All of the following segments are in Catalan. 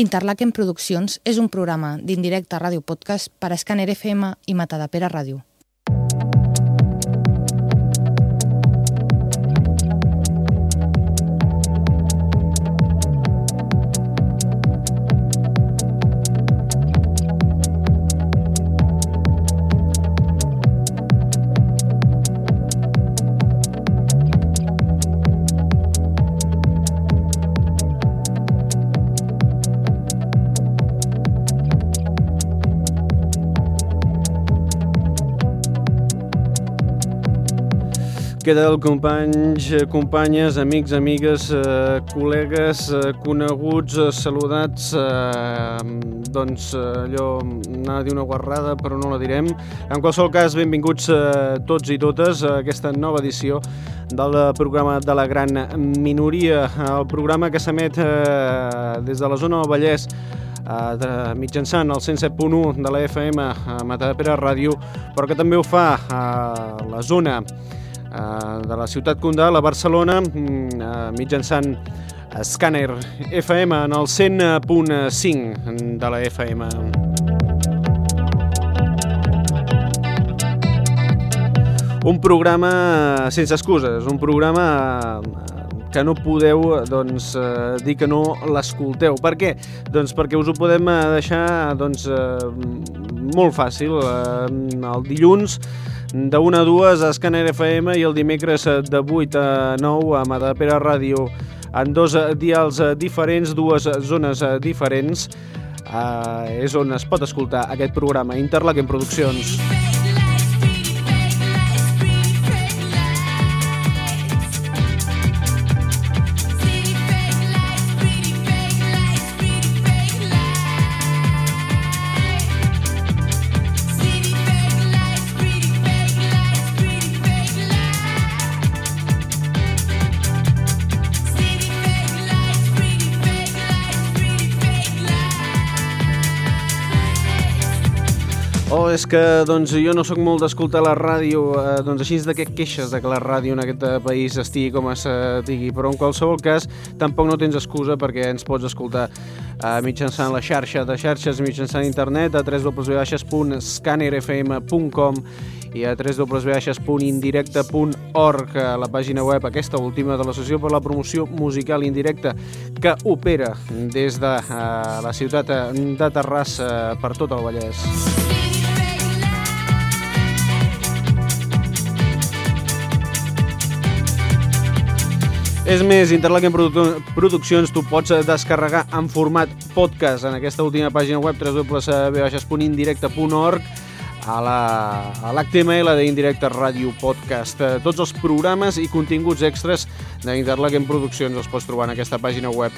Interlaken Produccions és un programa d'indirecte ràdio podcast per a Scanner FM i Matadepera Ràdio. Què tal, companys, companyes, amics, amigues, eh, col·legues, eh, coneguts, eh, saludats, eh, doncs eh, allò, anava a dir una guarrada, però no la direm. En qualsevol cas, benvinguts eh, tots i totes a aquesta nova edició del programa de la gran minoria, el programa que s'emet eh, des de la zona del Vallès eh, de, mitjançant el 107.1 de la FM a Matadepera Ràdio, però que també ho fa a la zona Eh, de la ciutat Condal a Barcelona mm, eh, mitjançant Scanner FM en el 100.5 de la FM. Un programa sense excuses, un programa que no podeu doncs, dir que no l'escolteu. Per què? Doncs perquè us ho podem deixar doncs, molt fàcil. El dilluns de 1 a 2 a Scanner FM i el dimecres de 8 a 9 a Madapera Ràdio en dos dials diferents, dues zones diferents. Eh, és on es pot escoltar aquest programa Interlaken Produccions. Produccions. és que doncs, jo no sóc molt d'escoltar la ràdio, eh, doncs així de què queixes de que la ràdio en aquest país estigui com es digui, però en qualsevol cas tampoc no tens excusa perquè ens pots escoltar eh, mitjançant la xarxa de xarxes, mitjançant internet a www.scannerfm.com i a www.indirecte.org, la pàgina web, aquesta última de l'Associació per la Promoció Musical Indirecta, que opera des de uh, la ciutat de Terrassa per tot el Vallès. És més, Interlaken Produ Produccions tu pots descarregar en format podcast en aquesta última pàgina web www.indirecte.org a l'HTML la, d'Indirecte Ràdio Podcast. Tots els programes i continguts extras d'Interlaken Produccions els pots trobar en aquesta pàgina web.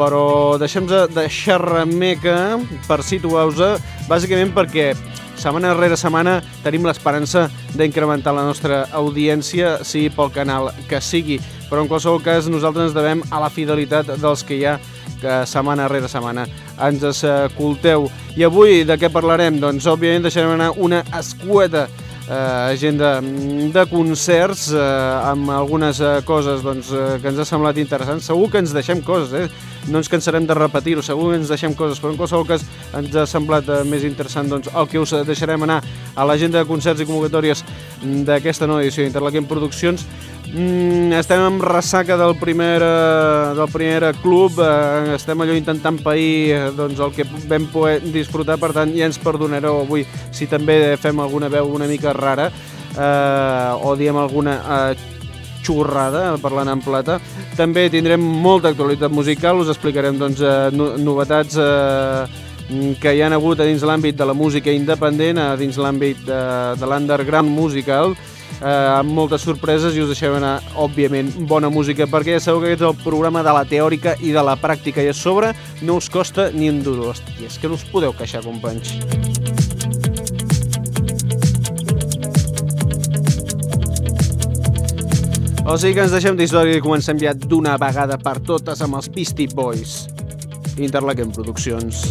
Però deixem de xerrameca per situar-vos, bàsicament perquè setmana rere setmana tenim l'esperança d'incrementar la nostra audiència, sigui pel canal que sigui però en qualsevol cas nosaltres ens devem a la fidelitat dels que hi ha que setmana rere setmana ens escolteu. I avui de què parlarem? Doncs òbviament deixarem anar una escueta eh, agenda de concerts eh, amb algunes eh, coses doncs, eh, que ens ha semblat interessants. Segur que ens deixem coses, eh? no ens cansarem de repetir-ho, segur que ens deixem coses, però en qualsevol cas ens ha semblat eh, més interessant doncs, el que us deixarem anar a l'agenda de concerts i convocatòries d'aquesta nova edició d'Interlaquem Produccions Mm, estem amb ressaca del primer, eh, del primer club, eh, estem allò intentant pair eh, doncs, el que vam poder disfrutar, per tant ja ens perdonareu avui si també fem alguna veu una mica rara eh, o diem alguna eh, xurrada, parlant en plata. També tindrem molta actualitat musical, us explicarem doncs, no, novetats eh, que hi han hagut a dins l'àmbit de la música independent, a dins l'àmbit de, de l'underground musical, eh, amb moltes sorpreses i us deixem anar, òbviament, bona música, perquè ja sabeu que aquest és el programa de la teòrica i de la pràctica, i a sobre no us costa ni un duro. Hòstia, és que no us podeu queixar, companys. O sigui que ens deixem d'història i comencem ja d'una vegada per totes amb els Beastie Boys. Interlaken Produccions.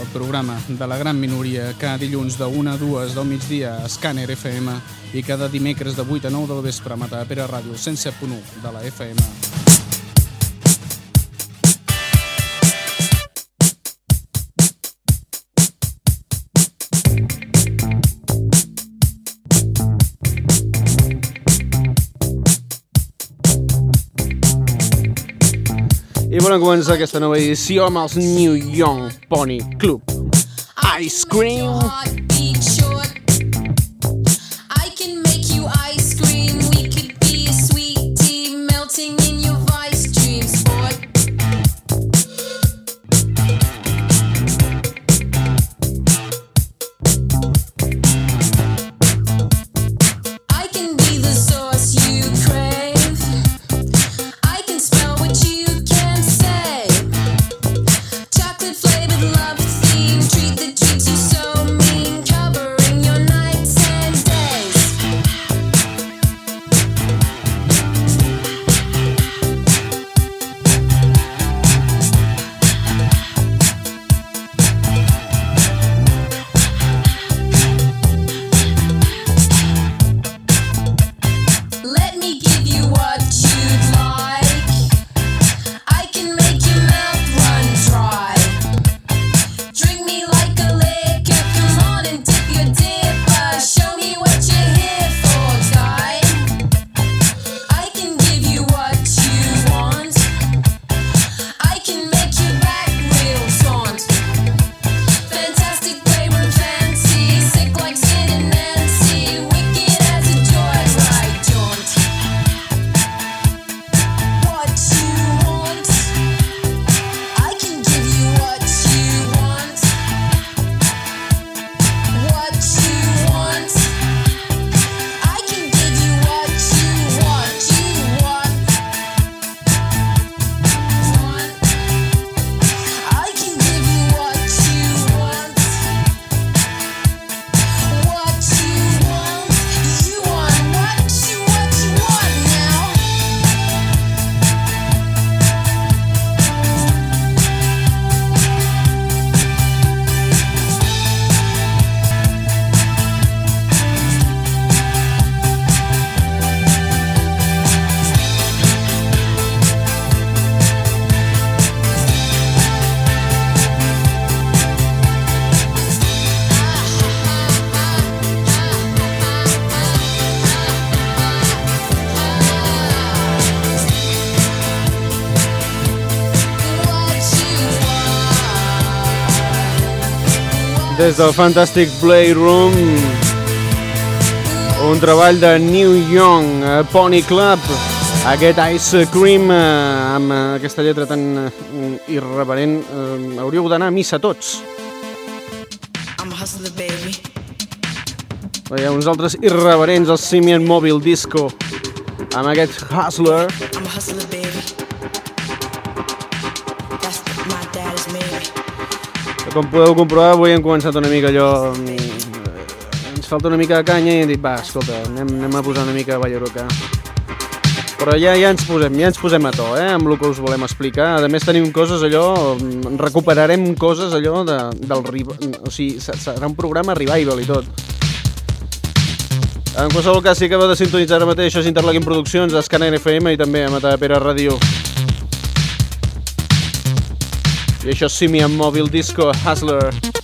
el programa de la gran minoria, cada dilluns de 1 a 2 del migdia a Scanner FM i cada dimecres de 8 a 9 del vespre a Matapera Ràdio 107.1 de la FM. I volem començar aquesta nova edició amb els New Young Pony Club. Ice Cream! Des del Fantastic Playroom un treball de New Young uh, Pony Club. Aquest Ice Cream uh, amb aquesta lletra tan uh, irreverent hauríeu d'anar a missa tots. Veieu, uns altres irreverents, el Simian Mobile Disco amb aquest Hustler. I'm hustler, baby. Com podeu comprovar, avui hem començat una mica allò... Mm, ens falta una mica de canya i hem dit, va, escolta, anem, anem a posar una mica de Ballaroca. Però ja, ja ens posem, ja ens posem a to, eh, amb el que us volem explicar. A més tenim coses allò, mm, recuperarem coses allò de, del... O sigui, serà un programa revival i tot. En qualsevol cas, si acaba de sintonitzar ara mateix, això és Interlaquim Produccions, Escana FM i també a Matapera Ràdio. I això és Simian Mobile Disco Hustler.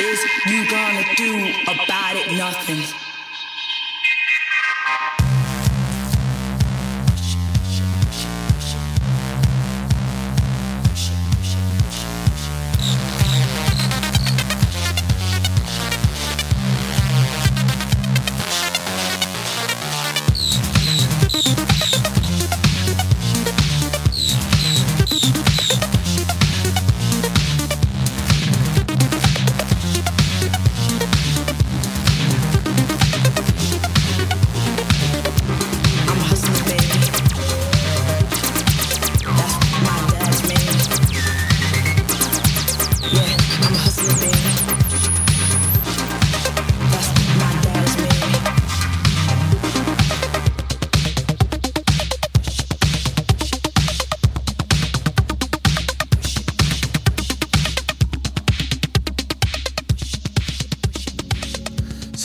Is you gonna do about it? Nothing.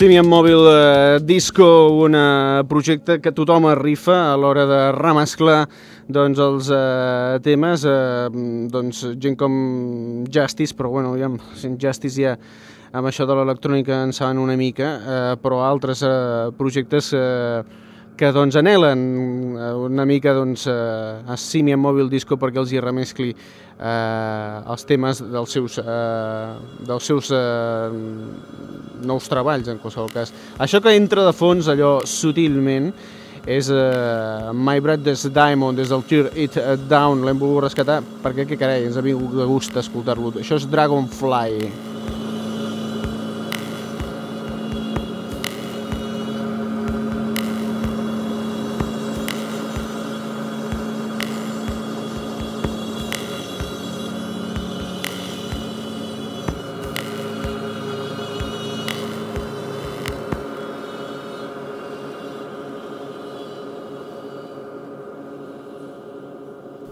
Simian Mobile eh, Disco, un eh, projecte que tothom arrifa a l'hora de remesclar doncs, els eh, temes, eh, doncs, gent com Justice, però bueno, ja, Justice ja amb això de l'electrònica en saben una mica, eh, però altres eh, projectes eh, que doncs anhelen eh, una mica doncs, eh, a Simian Mobile Disco perquè els hi remescli eh, els temes dels seus, eh, dels seus eh, nous treballs en qualsevol cas. Això que entra de fons allò sutilment és uh, My Breath is Diamond des del Tear It Down. L'hem volgut rescatar perquè què carai ens ha vingut de gust escoltar-lo. Això és Dragonfly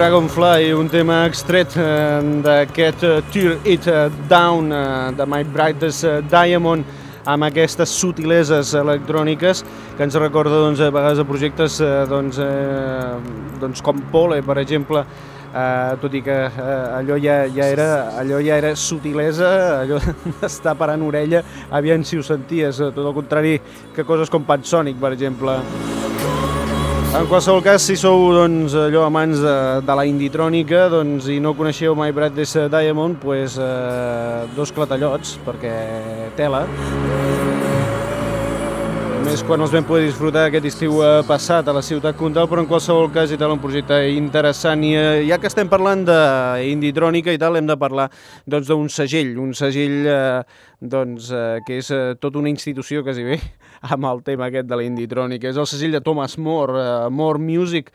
Dragonfly, un tema extret eh, d'aquest eh, Tear It Down eh, de My Brightest Diamond amb aquestes sutileses electròniques que ens recorda doncs, a vegades a projectes doncs, eh, doncs com Pole, per exemple, eh, tot i que eh, allò, ja, ja era, allò ja era sutilesa, allò d'estar parant orella, aviam si ho senties, tot el contrari que coses com Pansonic, per exemple. En qualsevol cas, si sou doncs, allò amants de, de la inditrònica doncs, i no coneixeu My Brad This Diamond, pues, eh, dos clatallots, perquè tela. Més quan els vam poder disfrutar aquest estiu eh, passat a la ciutat Condal, però en qualsevol cas i tal, un projecte interessant. I eh, ja que estem parlant d'inditrònica i tal, hem de parlar doncs, d'un doncs, segell, un segell eh, doncs, eh, que és eh, tota una institució quasi bé, amb el tema aquest de la inditrònica. És el segell de Thomas More, uh, More Music,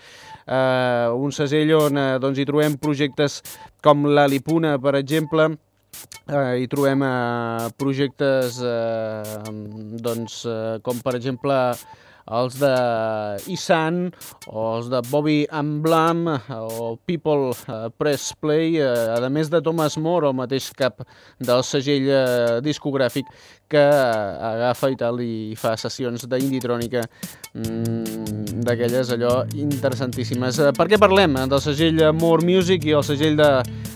uh, un segell on uh, doncs, hi trobem projectes com la Lipuna, per exemple, uh, hi trobem uh, projectes uh, doncs, uh, com per exemple els de Isan o els de Bobby Amblam o People uh, Press Play, uh, a més de Thomas More, el mateix cap del segell uh, discogràfic que agafa i tal i fa sessions d'inditrònica mmm, d'aquelles allò interessantíssimes. Per què parlem del segell More Music i el segell de,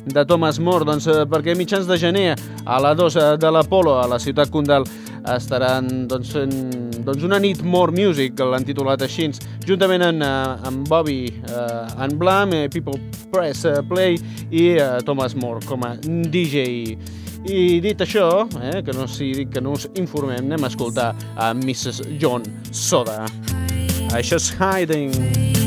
de Thomas More? Doncs perquè mitjans de gener a la 2 de l'Apolo, a la ciutat Condal, estaran doncs, fent doncs, una nit More Music, l'han titulat així, juntament amb, amb Bobby eh, en Blam, eh, People Press eh, Play i eh, Thomas More com a DJ. I dit això, eh, que no si dic que no us informem, anem a escoltar a Mrs. John Soda. Això és Hiding. Aquest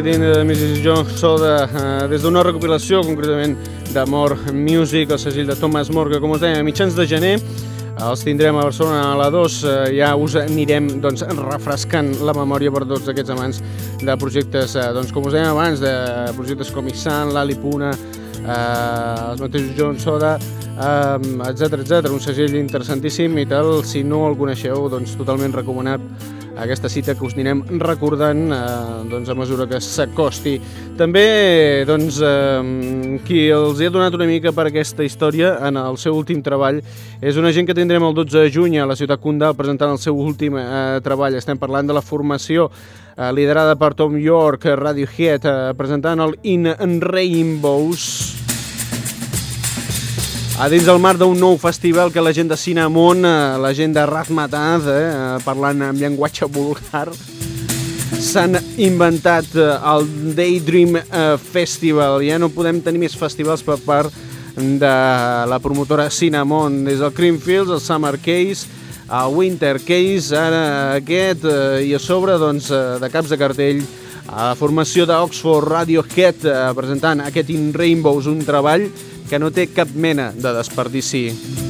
Hiding de Mrs. John Soda eh, des d'una recopilació concretament de More Music, el segell de Thomas More, que com us deia, a mitjans de gener els tindrem a Barcelona a la 2, eh, ja us anirem doncs, refrescant la memòria per tots aquests amants de projectes, eh, doncs, com us dèiem abans, de projectes com Issan, l'Ali Puna, eh, els mateixos John Soda, etc eh, etc. Un segell interessantíssim i tal, si no el coneixeu, doncs totalment recomanat aquesta cita que us anirem recordant eh, doncs, a mesura que s'acosti. També doncs, eh, qui els ha donat una mica per aquesta història en el seu últim treball és una gent que tindrem el 12 de juny a la ciutat Condal presentant el seu últim eh, treball. Estem parlant de la formació eh, liderada per Tom York, Radiohead, eh, presentant el In Rainbows a dins del mar d'un nou festival que la gent de Cinnamon, eh, la gent de Razmataz, eh, parlant en llenguatge vulgar, s'han inventat eh, el Daydream Festival. Ja no podem tenir més festivals per part de la promotora Cinnamon, des del Creamfields, el Summer Case, el Winter Case, ara aquest, i a sobre doncs, de caps de cartell a la formació d'Oxford Radiohead presentant aquest In Rainbows, un treball que no té cap mena de desperdici.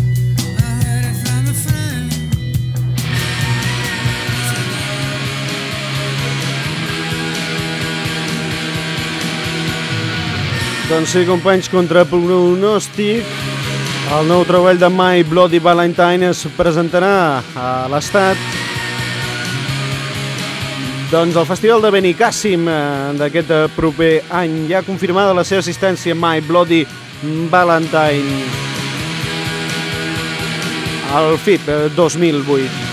Doncs sí, companys, contra pronòstic, el nou treball de My Bloody Valentine es presentarà a l'Estat doncs el Festival de Benicàssim eh, d'aquest eh, proper any ja ha confirmada la seva assistència My Bloody Valentine al FIP 2008.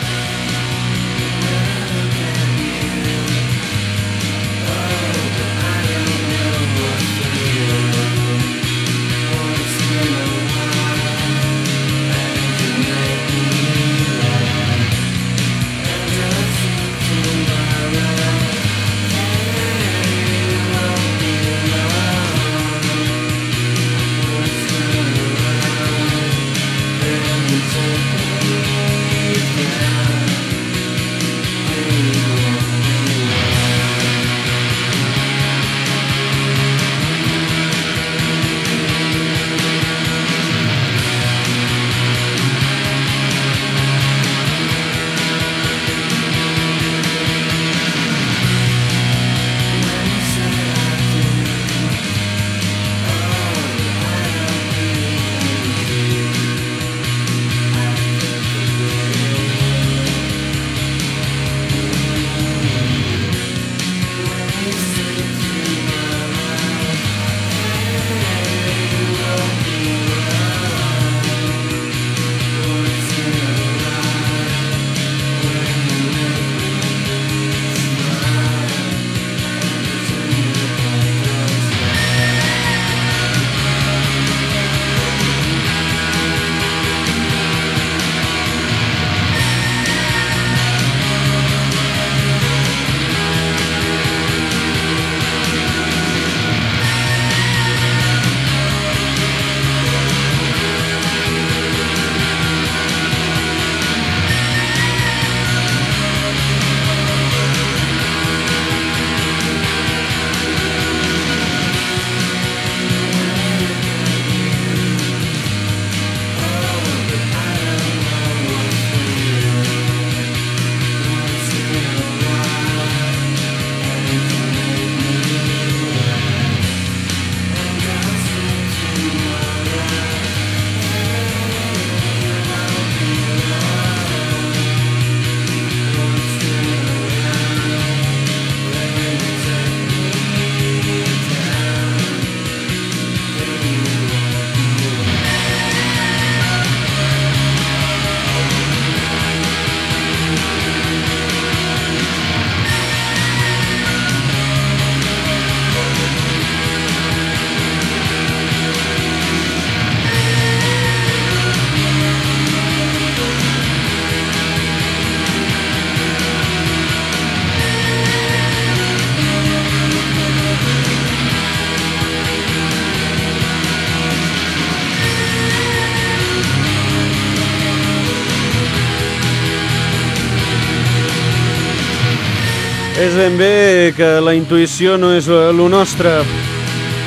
És ben bé que la intuïció no és el nostre.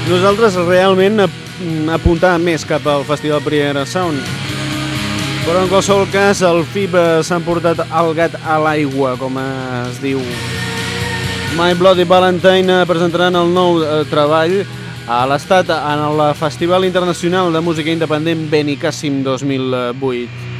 Nosaltres realment apuntàvem més cap al Festival Primera Sound. Però en qualsevol cas, el FIB s'han portat el gat a l'aigua, com es diu. My Bloody Valentine presentaran el nou eh, treball a l'estat en el Festival Internacional de Música Independent Benicàssim 2008.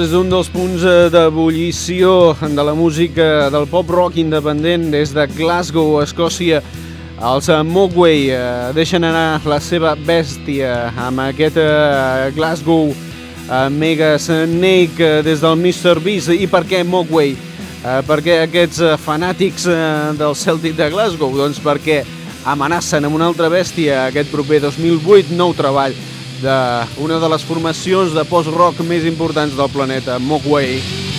És un dels punts eh, d'ebullició de la música del pop-rock independent des de Glasgow, Escòcia. Els eh, Mogwai eh, deixen anar la seva bèstia amb aquest Glasgow Mega Snake des del Mr. Beast. I per què Mogwai? Perquè aquests fanàtics del Celtic de Glasgow? Doncs perquè amenacen amb una altra bèstia aquest proper 2008 nou treball d'una de les formacions de post-rock més importants del planeta, Mogwai.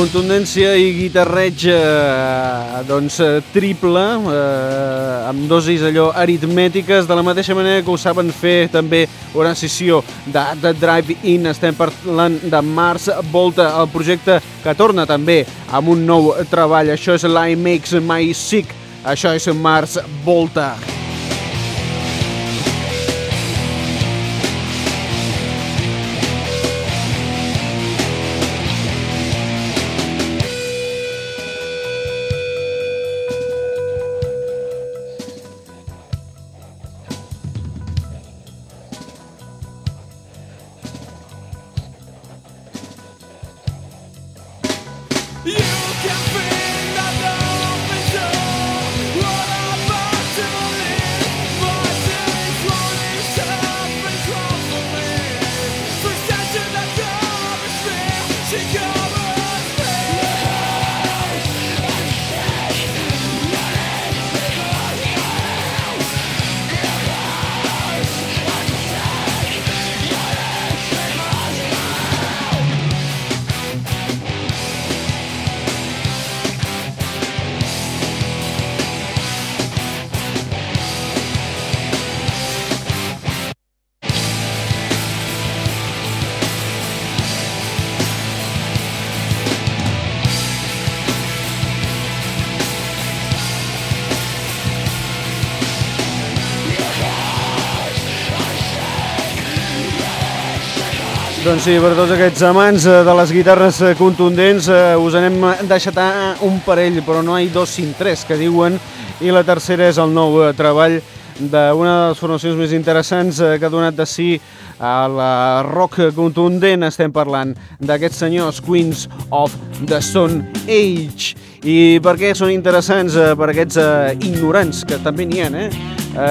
Contundència i guitarreig eh, doncs, eh, triple, eh, amb dosis allò aritmètiques, de la mateixa manera que ho saben fer també una sessió de The Drive-In. Estem parlant de Mars Volta, el projecte que torna també amb un nou treball. Això és l'I Makes My Sick, això és Mars Volta. Volta. Doncs sí, per tots aquests amants eh, de les guitarres eh, contundents eh, us anem deixat un parell, però no hi dos sin tres, que diuen, i la tercera és el nou treball d'una de les formacions més interessants que ha donat de si a la rock contundent. Estem parlant d'aquests senyors Queens of the Stone Age. I per què són interessants per aquests ignorants, que també n'hi ha, eh?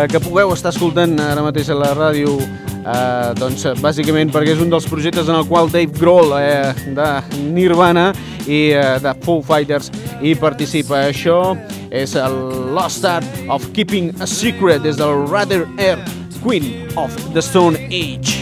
que pugueu estar escoltant ara mateix a la ràdio Uh, doncs bàsicament perquè és un dels projectes en el qual Dave Grohl eh, de Nirvana i uh, de Foo Fighters hi participa. Això és el Lost Art of Keeping a Secret des del Rather Air Queen of the Stone Age.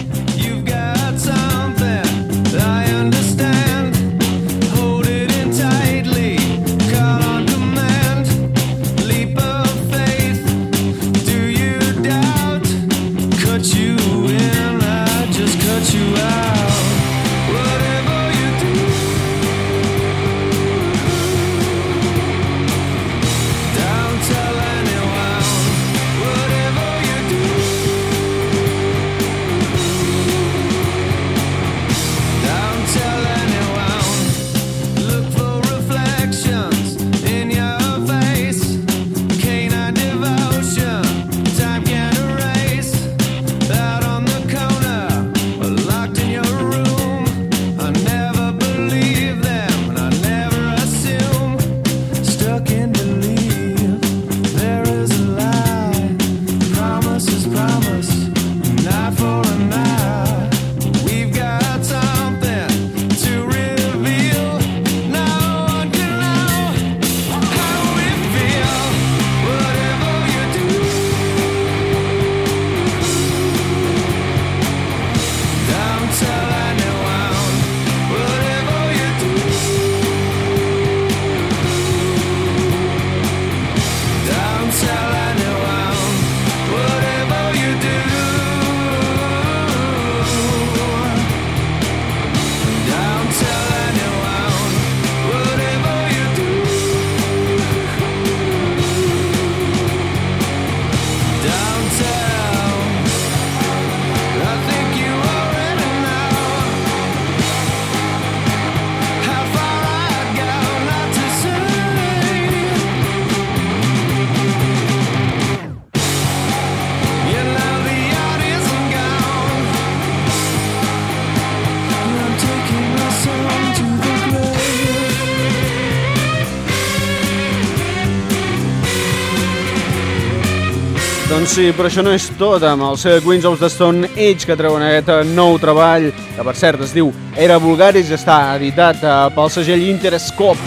Doncs sí, però això no és tot amb els Queens of the Stone Age que treuen aquest nou treball, que per cert es diu Era Vulgaris, està editat eh, pel segell Interscope.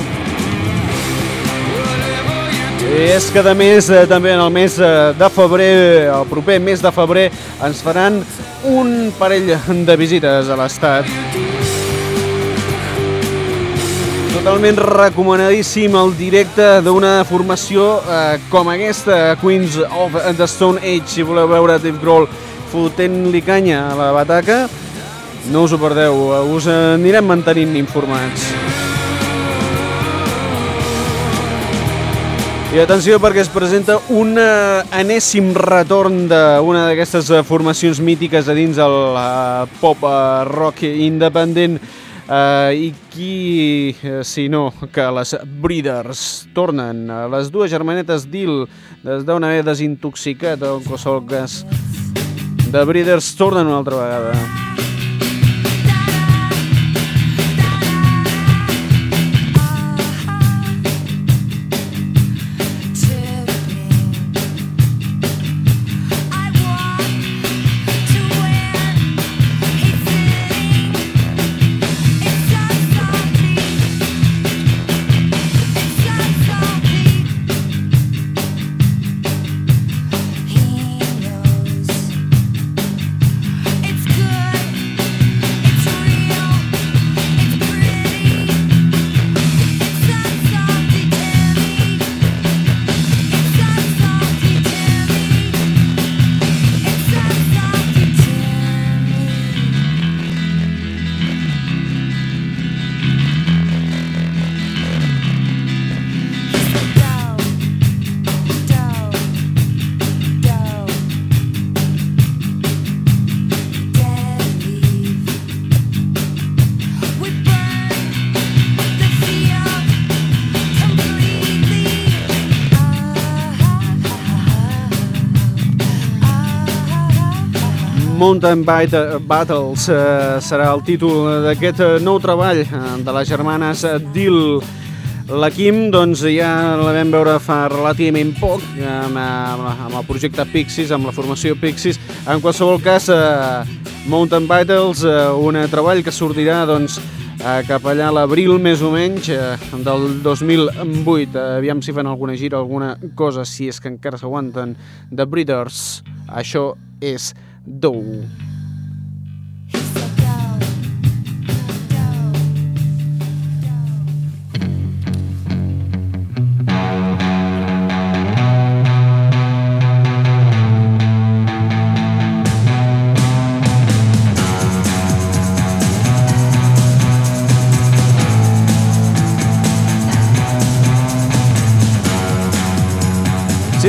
I és que a més, eh, també en el mes eh, de febrer, el proper mes de febrer, ens faran un parell de visites a l'estat. Totalment recomanadíssim el directe d'una formació eh, com aquesta, Queens of the Stone Age. Si voleu veure Dave Grohl fotent-li canya a la bataca, no us ho perdeu, us anirem mantenint informats. I atenció perquè es presenta un eh, enèsim retorn d'una d'aquestes eh, formacions mítiques a dins el uh, pop rock independent Uh, I qui, uh, si no, que les Breeders tornen, les dues germanetes Dill, des d'on haver desintoxicat en qualsevol cas, de Breeders tornen una altra vegada. Mountain Battles eh, serà el títol d'aquest eh, nou treball eh, de les germanes Dill. La Kim doncs, ja la vam veure fa relativament poc amb, amb el projecte Pixies, amb la formació Pixies. En qualsevol cas, eh, Mountain Battles, eh, un treball que sortirà doncs, eh, cap allà a l'abril més o menys eh, del 2008. Aviam si fan alguna gira, alguna cosa, si és que encara s'aguanten. The Breeders, això és 你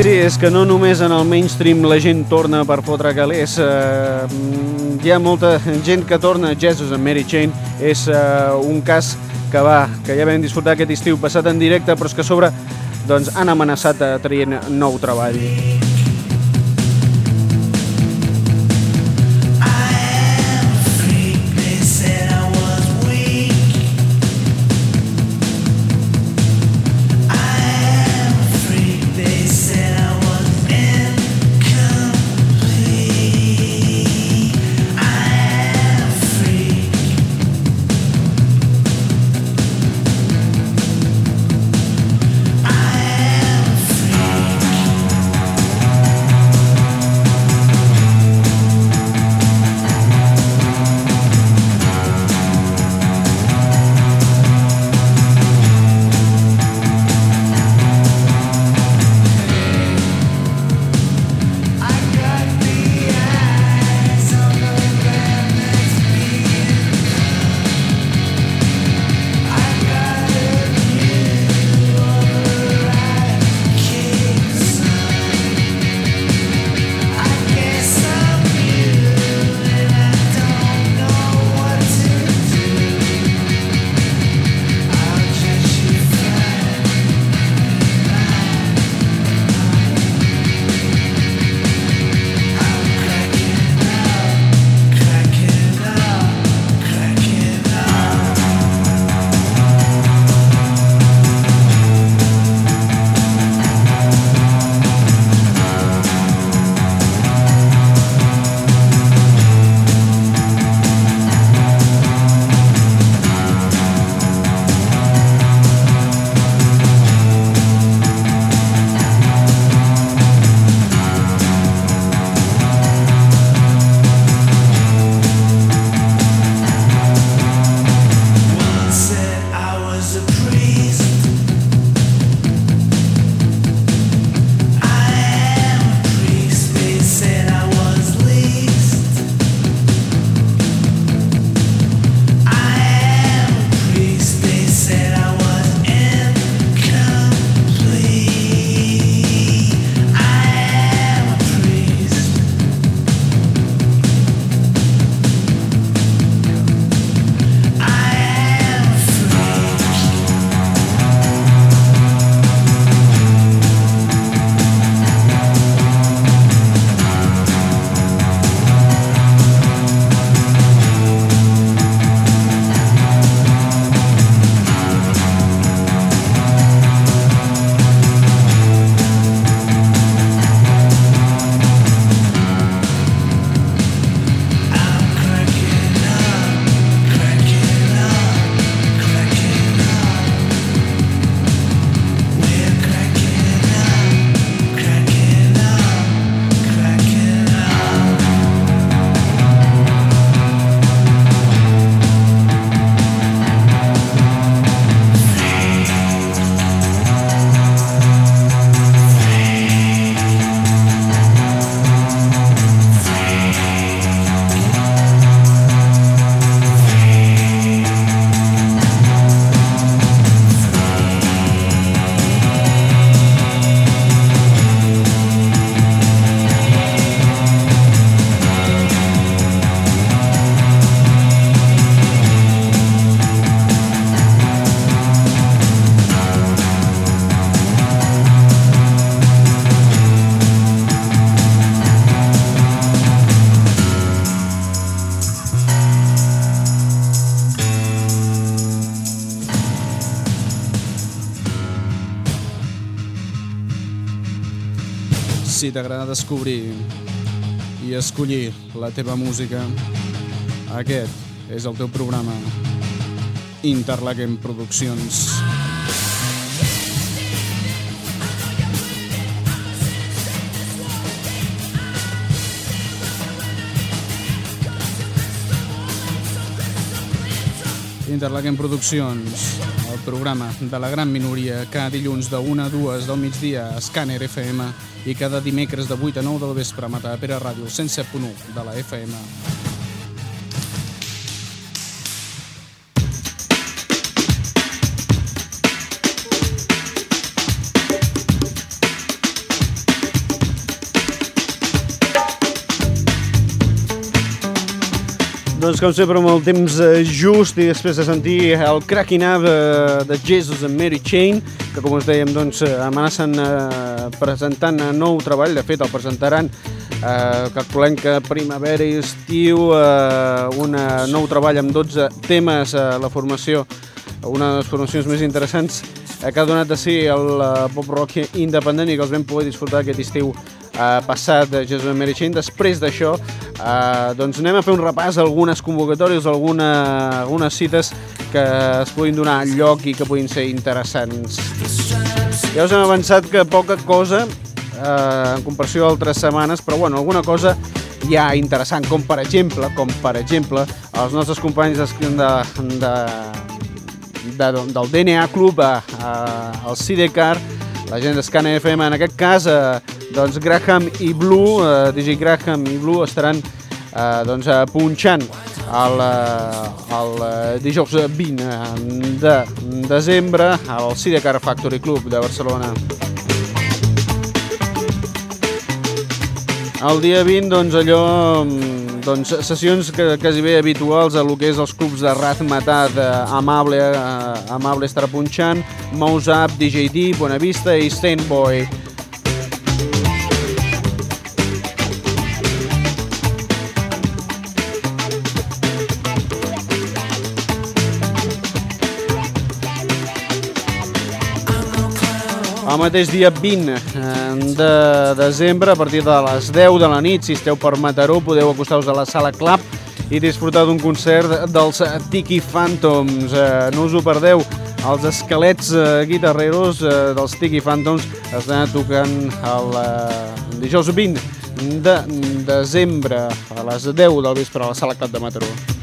Sí, és que no només en el mainstream la gent torna per fotre calés, eh, hi ha molta gent que torna, Jesus and Mary Chain és eh, un cas que va, que ja vam disfrutar aquest estiu passat en directe, però és que a sobre doncs, han amenaçat a traient nou treball. Si t'agrada descobrir i escollir la teva música, aquest és el teu programa Interlaken Produccions. Interlaken Produccions, el programa de la gran minoria, cada dilluns de 1 a 2 del migdia a Scanner FM i cada dimecres de 8 a 9 del vespre a Matapera Ràdio 107.1 de la FM. Com sempre amb el temps eh, just i després de sentir el Cracking Up eh, de Jesus and Mary Chain, que com us dèiem doncs eh, amenacen eh, presentant nou treball, de fet el presentaran eh, calculem que primavera i estiu, eh, un nou treball amb 12 temes a la formació, una de les formacions més interessants eh, que ha donat de si el eh, pop rock independent i que els vam poder disfrutar aquest estiu eh, passat de Jesus and Mary Chain. Després d'això, eh, doncs anem a fer un repàs a algunes convocatòries, alguna, algunes cites que es puguin donar lloc i que puguin ser interessants. Ja us hem avançat que poca cosa eh, en comparació a altres setmanes, però bueno, alguna cosa ja interessant, com per exemple, com per exemple, els nostres companys de, de, de, de del DNA Club, a, a, al Sidecar, la gent d'Escana FM, en aquest cas, eh, doncs Graham i Blue, eh, DJ Graham i Blue estaran eh, doncs, eh, punxant el, eh, el eh, dijous 20 de desembre al Sidecar Factory Club de Barcelona. El dia 20, doncs, allò, mm, doncs, sessions que, quasi bé habituals a lo que és els clubs de Razmatat, eh, Amable, eh, Amable estarà punxant, Mouse Up, DJ D, Buenavista i Steinboy. El mateix dia 20 eh, de desembre, a partir de les 10 de la nit, si esteu per Mataró, podeu acostar-vos a la sala Club i disfrutar d'un concert dels Tiki Phantoms. Eh, no us ho perdeu, els esquelets eh, guitarreros dels Tiki Phantoms estan tocant el dijous 20 de desembre a les 10 del vespre a la sala Club de Mataró.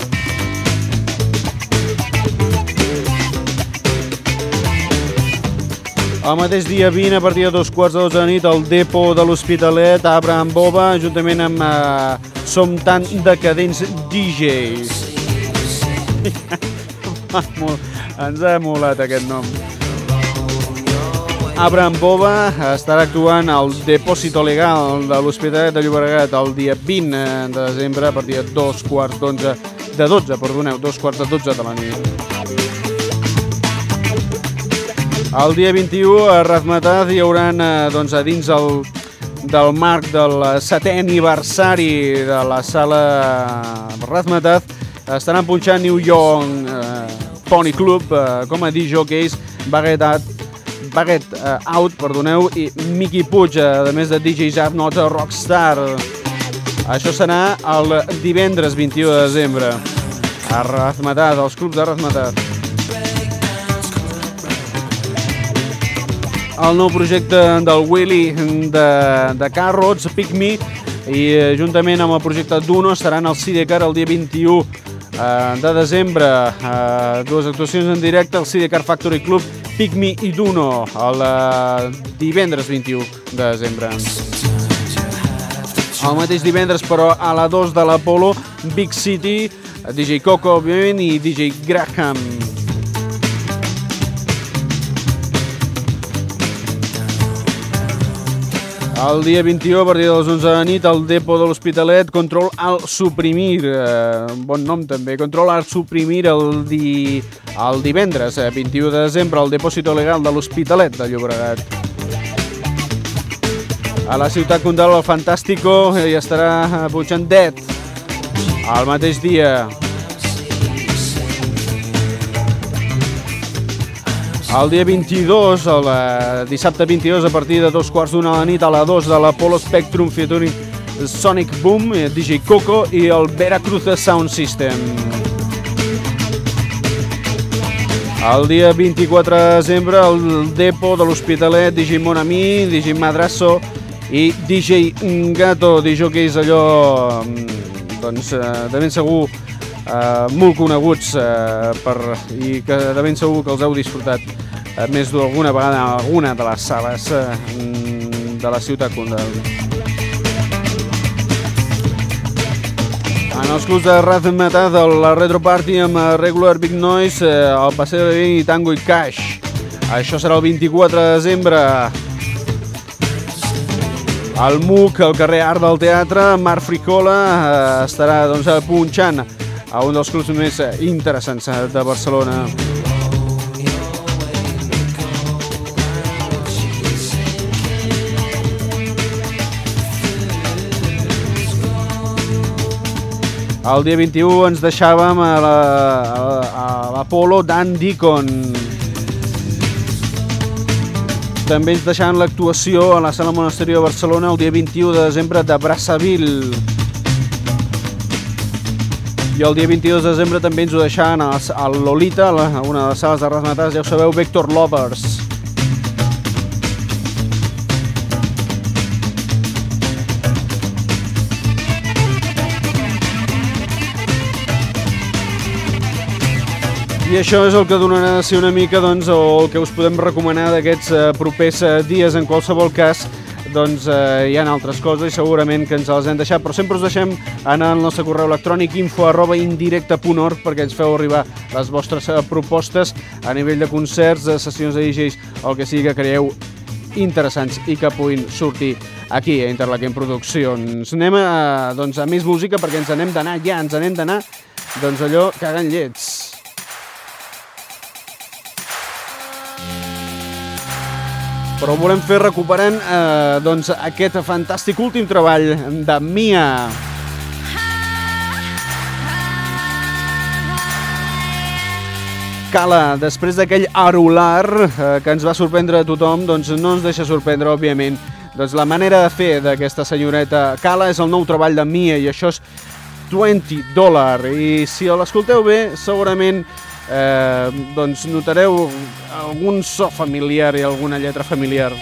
El mateix dia 20, a partir de dos quarts de 12 de la nit, al depo de l'Hospitalet, Abraham Boba, juntament amb eh, Som tan decadents DJs. Ens ha molat aquest nom. Abraham Boba estarà actuant al Depòsito Legal de l'Hospitalet de Llobregat el dia 20 de desembre a partir de dos quarts d'onze de 12, perdoneu, dos quarts de 12 de la nit. El dia 21 a Razmataz hi haurà eh, doncs, a dins el, del marc del setè aniversari de la sala Razmataz estaran punxant New York eh, Pony Club eh, com a DJs Baguette, Baguette eh, Out perdoneu, i Mickey Puig, eh, a més de DJ Zap Nota Rockstar. Això serà el divendres 21 de desembre a Razmataz, als clubs de Razmataz. El nou projecte del Willy de, de Carrots, Pick Me, i eh, juntament amb el projecte Duno estaran al Sidecar el dia 21 eh, de desembre. Eh, dues actuacions en directe al Sidecar Factory Club, Pick Me i Duno, el divendres 21 de desembre. El mateix divendres, però, a la 2 de l'Apolo, Big City, DJ Coco, òbviament, i DJ Graham. El dia 21, a partir de les 11 de la nit, al depo de l'Hospitalet, Control al Suprimir, eh, bon nom també, Control al Suprimir el, di, el divendres, eh, 21 de desembre, al depòsito legal de l'Hospitalet de Llobregat. A la ciutat condal, el Fantàstico, eh, hi estarà punxant Dead. El mateix dia, El dia 22, el eh, dissabte 22, a partir de dos quarts d'una de la nit, a la 2 de l'Apollo Spectrum featuring Sonic Boom, eh, DJ Coco i el Veracruz Sound System. El dia 24 de desembre, el Depo de l'Hospitalet, DJ Monami, DJ Madrasso i DJ Gato, DJ que és allò, mm, doncs, eh, de ben segur, eh, molt coneguts eh, per, i que de ben segur que els heu disfrutat eh, més d'alguna vegada en alguna de les sales eh, mm, de la ciutat condal. En els clubs de Razmetat, la Retro Party amb eh, Regular Big Noise, eh, el Paseo de Vini, Tango i Cash. Això serà el 24 de desembre. Al MUC, al carrer Art del Teatre, Marc Fricola eh, estarà doncs, punxant a un dels clubs més interessants de Barcelona. El dia 21 ens deixàvem a l'Apolo la, Dan Deacon. També ens deixaven l'actuació a la Sala Monasteri de Barcelona el dia 21 de desembre de Brassaville. I el dia 22 de desembre també ens ho deixaven al Lolita, una de les sales de Rasmatàs, ja ho sabeu, Vector Lovers. I això és el que donarà de ser una mica doncs, o el que us podem recomanar d'aquests eh, propers eh, dies. En qualsevol cas, doncs eh, hi ha altres coses i segurament que ens les hem deixat, però sempre us deixem en el nostre correu electrònic info arroba indirecte.org perquè ens feu arribar les vostres eh, propostes a nivell de concerts, de sessions de DJs, el que sigui que creieu interessants i que puguin sortir aquí a Interlaken Produccions. Anem a, doncs, a més música perquè ens anem d'anar ja, ens anem d'anar doncs allò cagant llets. Però ho volem fer recuperant eh, doncs, aquest fantàstic últim treball de Mia. Cala, després d'aquell arular eh, que ens va sorprendre a tothom, doncs no ens deixa sorprendre, òbviament, doncs la manera de fer d'aquesta senyoreta Cala és el nou treball de Mia i això és 20 dòlar i si l'escolteu bé segurament eh, doncs notareu algun so familiar i alguna lletra familiar.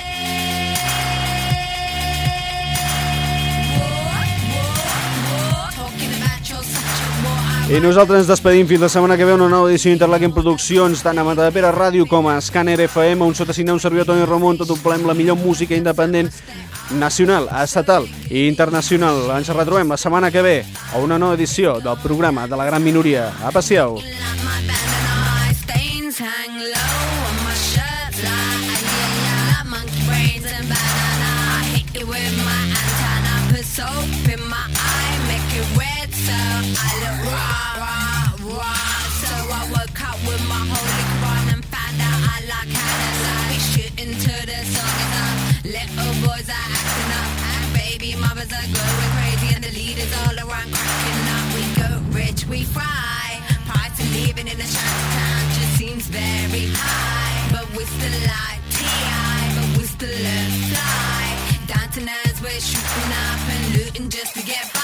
I nosaltres ens despedim fins la setmana que ve una nova edició d'Interlaken Produccions, tant a Matadepera Ràdio com a Scanner FM, un sota signar un servidor Toni Ramon, tot ho plem la millor música independent nacional, estatal i internacional. Ens retrobem la setmana que ve a una nova edició del programa de la gran minoria. Apa, siau! hang low mothers are going crazy and the leaders all around cracking up. We go rich, we fry. Price of living in a shanty town seems very high, but we still like TI, but we still let fly. Dancing as we're shooting up and looting just to get